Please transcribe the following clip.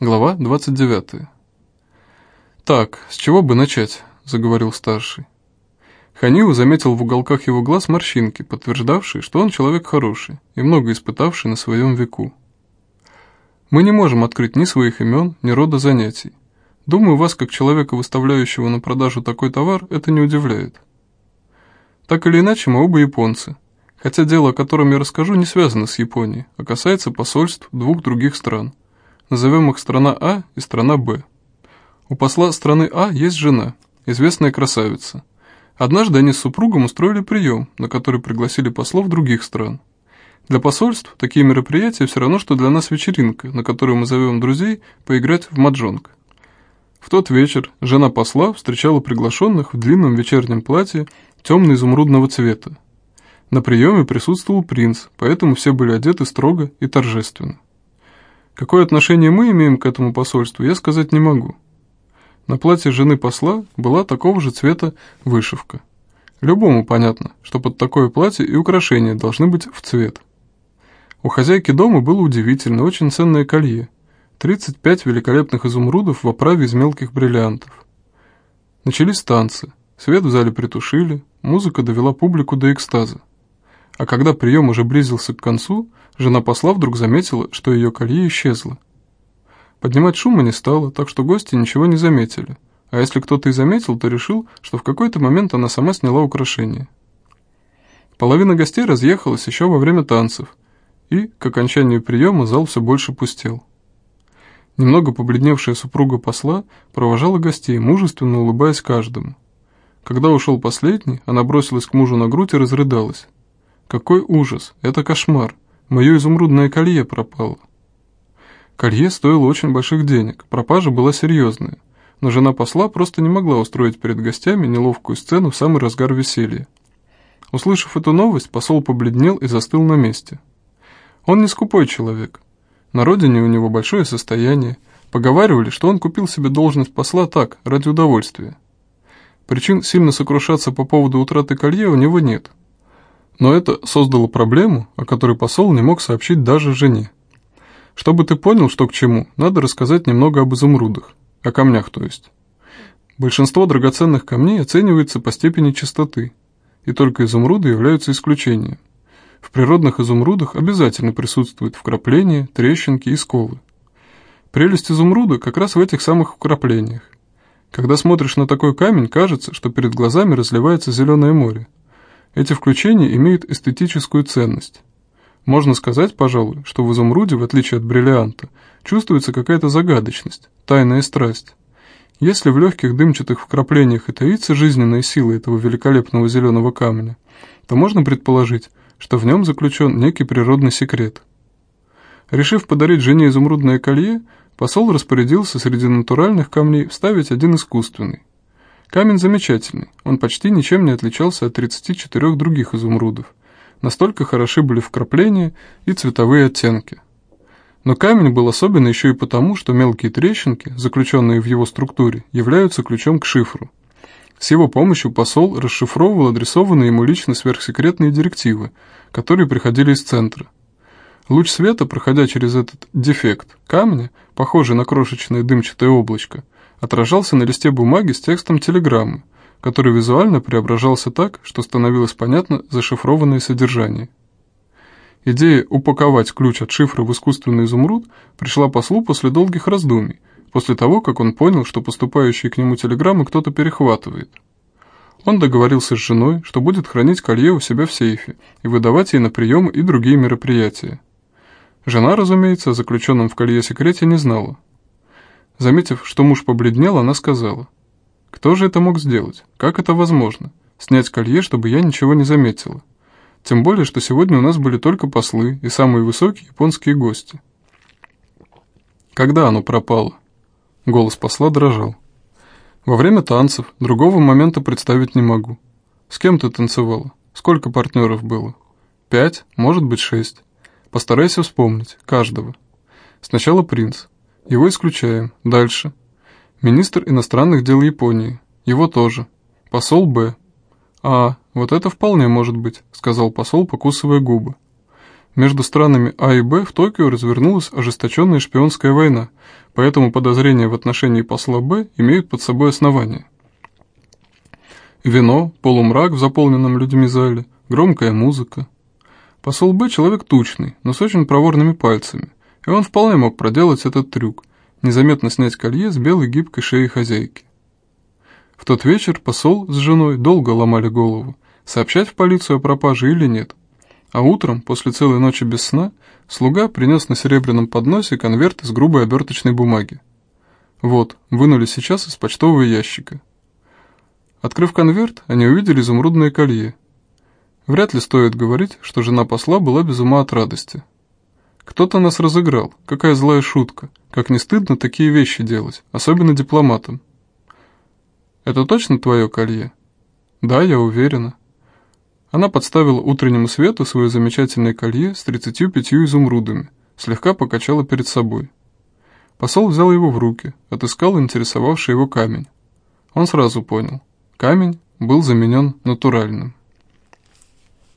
Глава 29. «Так, с чего бы начать?» – заговорил старший. Ханиу заметил в уголках его глаз морщинки, подтверждавшие, что он человек хороший и много испытавший на своем веку. «Мы не можем открыть ни своих имен, ни рода занятий. Думаю, вас, как человека, выставляющего на продажу такой товар, это не удивляет. Так или иначе, мы оба японцы, хотя дело, о котором я расскажу, не связано с Японией, а касается посольств двух других стран – Назовем их страна А и страна Б. У посла страны А есть жена, известная красавица. Однажды они с супругом устроили прием, на который пригласили послов других стран. Для посольств такие мероприятия все равно, что для нас вечеринка, на которую мы зовем друзей поиграть в маджонг. В тот вечер жена посла встречала приглашенных в длинном вечернем платье темно-изумрудного цвета. На приеме присутствовал принц, поэтому все были одеты строго и торжественно. Какое отношение мы имеем к этому посольству, я сказать не могу. На платье жены посла была такого же цвета вышивка. Любому понятно, что под такое платье и украшения должны быть в цвет. У хозяйки дома было удивительно, очень ценное колье. 35 великолепных изумрудов в оправе из мелких бриллиантов. Начались танцы, свет в зале притушили, музыка довела публику до экстаза. А когда прием уже близился к концу, жена посла вдруг заметила, что ее колье исчезло. Поднимать шума не стало, так что гости ничего не заметили. А если кто-то и заметил, то решил, что в какой-то момент она сама сняла украшение. Половина гостей разъехалась еще во время танцев, и, к окончанию приема, зал все больше пустел. Немного побледневшая супруга посла провожала гостей, мужественно улыбаясь каждому. Когда ушел последний, она бросилась к мужу на грудь и разрыдалась. Какой ужас! Это кошмар! Мое изумрудное колье пропало. Колье стоило очень больших денег, пропажа была серьезная, но жена посла просто не могла устроить перед гостями неловкую сцену в самый разгар веселья. Услышав эту новость, посол побледнел и застыл на месте. Он не скупой человек. На родине у него большое состояние. Поговаривали, что он купил себе должность посла так, ради удовольствия. Причин сильно сокрушаться по поводу утраты колье у него нет – но это создало проблему, о которой посол не мог сообщить даже жене. Чтобы ты понял, что к чему, надо рассказать немного об изумрудах, о камнях то есть. Большинство драгоценных камней оценивается по степени чистоты, и только изумруды являются исключением. В природных изумрудах обязательно присутствуют вкрапления, трещинки и сколы. Прелесть изумруда как раз в этих самых вкраплениях. Когда смотришь на такой камень, кажется, что перед глазами разливается зеленое море. Эти включения имеют эстетическую ценность. Можно сказать, пожалуй, что в изумруде, в отличие от бриллианта, чувствуется какая-то загадочность, тайная страсть. Если в легких дымчатых вкраплениях и таится жизненная сила этого великолепного зеленого камня, то можно предположить, что в нем заключен некий природный секрет. Решив подарить жене изумрудное колье, посол распорядился среди натуральных камней вставить один искусственный. Камень замечательный, он почти ничем не отличался от 34 других изумрудов. Настолько хороши были вкрапления и цветовые оттенки. Но камень был особенный еще и потому, что мелкие трещинки, заключенные в его структуре, являются ключом к шифру. С его помощью посол расшифровывал адресованные ему лично сверхсекретные директивы, которые приходили из центра. Луч света, проходя через этот дефект камня, похожий на крошечное дымчатое облачко, отражался на листе бумаги с текстом телеграммы, который визуально преображался так, что становилось понятно зашифрованное содержание. Идея упаковать ключ от шифра в искусственный изумруд пришла послу после долгих раздумий, после того, как он понял, что поступающие к нему телеграммы кто-то перехватывает. Он договорился с женой, что будет хранить колье у себя в сейфе и выдавать ей на приемы и другие мероприятия. Жена, разумеется, о заключенном в колье секрете не знала, Заметив, что муж побледнел, она сказала, «Кто же это мог сделать? Как это возможно? Снять колье, чтобы я ничего не заметила. Тем более, что сегодня у нас были только послы и самые высокие японские гости». «Когда оно пропало?» Голос посла дрожал. «Во время танцев. Другого момента представить не могу. С кем ты танцевала? Сколько партнеров было? Пять, может быть шесть. Постарайся вспомнить. Каждого. Сначала принц. Его исключаем. Дальше. Министр иностранных дел Японии. Его тоже. Посол Б. А, вот это вполне может быть, сказал посол, покусывая губы. Между странами А и Б в Токио развернулась ожесточенная шпионская война, поэтому подозрения в отношении посла Б имеют под собой основания. Вино, полумрак в заполненном людьми зале, громкая музыка. Посол Б человек тучный, но с очень проворными пальцами, и он вполне мог проделать этот трюк, незаметно снять колье с белой гибкой шеи хозяйки. В тот вечер посол с женой долго ломали голову, сообщать в полицию о пропаже или нет. А утром, после целой ночи без сна, слуга принес на серебряном подносе конверт из грубой оберточной бумаги. Вот, вынули сейчас из почтового ящика. Открыв конверт, они увидели изумрудное колье. Вряд ли стоит говорить, что жена посла была без ума от радости. Кто-то нас разыграл, какая злая шутка, как не стыдно такие вещи делать, особенно дипломатам. «Это точно твое колье?» «Да, я уверена». Она подставила утреннему свету свое замечательное колье с 35 изумрудами, слегка покачала перед собой. Посол взял его в руки, отыскал интересовавший его камень. Он сразу понял. Камень был заменен натуральным.